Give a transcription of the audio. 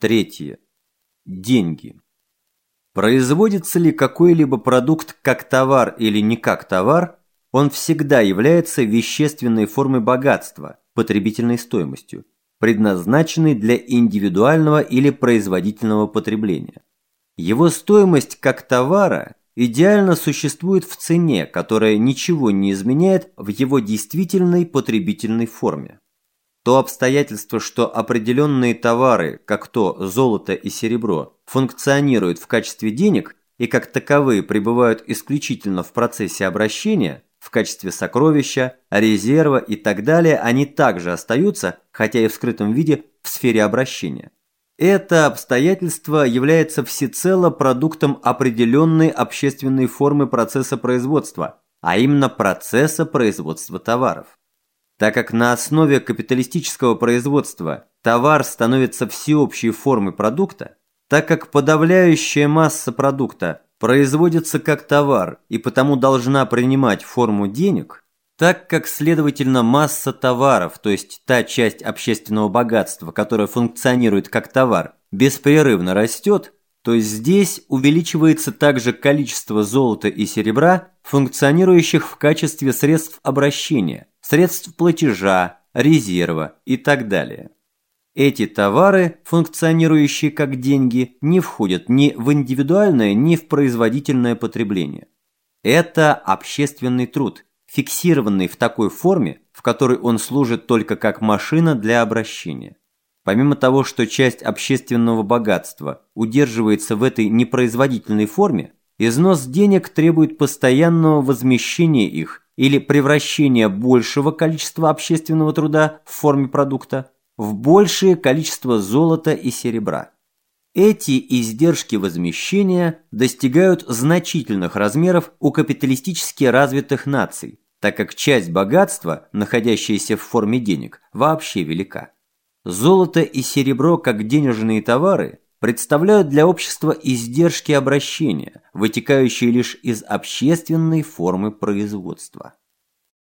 Третье. Деньги. Производится ли какой-либо продукт как товар или не как товар, он всегда является вещественной формой богатства, потребительной стоимостью, предназначенной для индивидуального или производительного потребления. Его стоимость как товара идеально существует в цене, которая ничего не изменяет в его действительной потребительной форме. То обстоятельство, что определенные товары, как то золото и серебро, функционируют в качестве денег и как таковые пребывают исключительно в процессе обращения, в качестве сокровища, резерва и так далее, они также остаются, хотя и в скрытом виде, в сфере обращения. Это обстоятельство является всецело продуктом определенной общественной формы процесса производства, а именно процесса производства товаров. Так как на основе капиталистического производства товар становится всеобщей формой продукта, так как подавляющая масса продукта производится как товар и потому должна принимать форму денег, так как, следовательно, масса товаров, то есть та часть общественного богатства, которая функционирует как товар, беспрерывно растет, то здесь увеличивается также количество золота и серебра, функционирующих в качестве средств обращения – средств платежа, резерва и так далее. Эти товары, функционирующие как деньги, не входят ни в индивидуальное, ни в производительное потребление. Это общественный труд, фиксированный в такой форме, в которой он служит только как машина для обращения. Помимо того, что часть общественного богатства удерживается в этой непроизводительной форме, износ денег требует постоянного возмещения их или превращение большего количества общественного труда в форме продукта в большее количество золота и серебра. Эти издержки возмещения достигают значительных размеров у капиталистически развитых наций, так как часть богатства, находящаяся в форме денег, вообще велика. Золото и серебро как денежные товары представляют для общества издержки обращения, вытекающие лишь из общественной формы производства.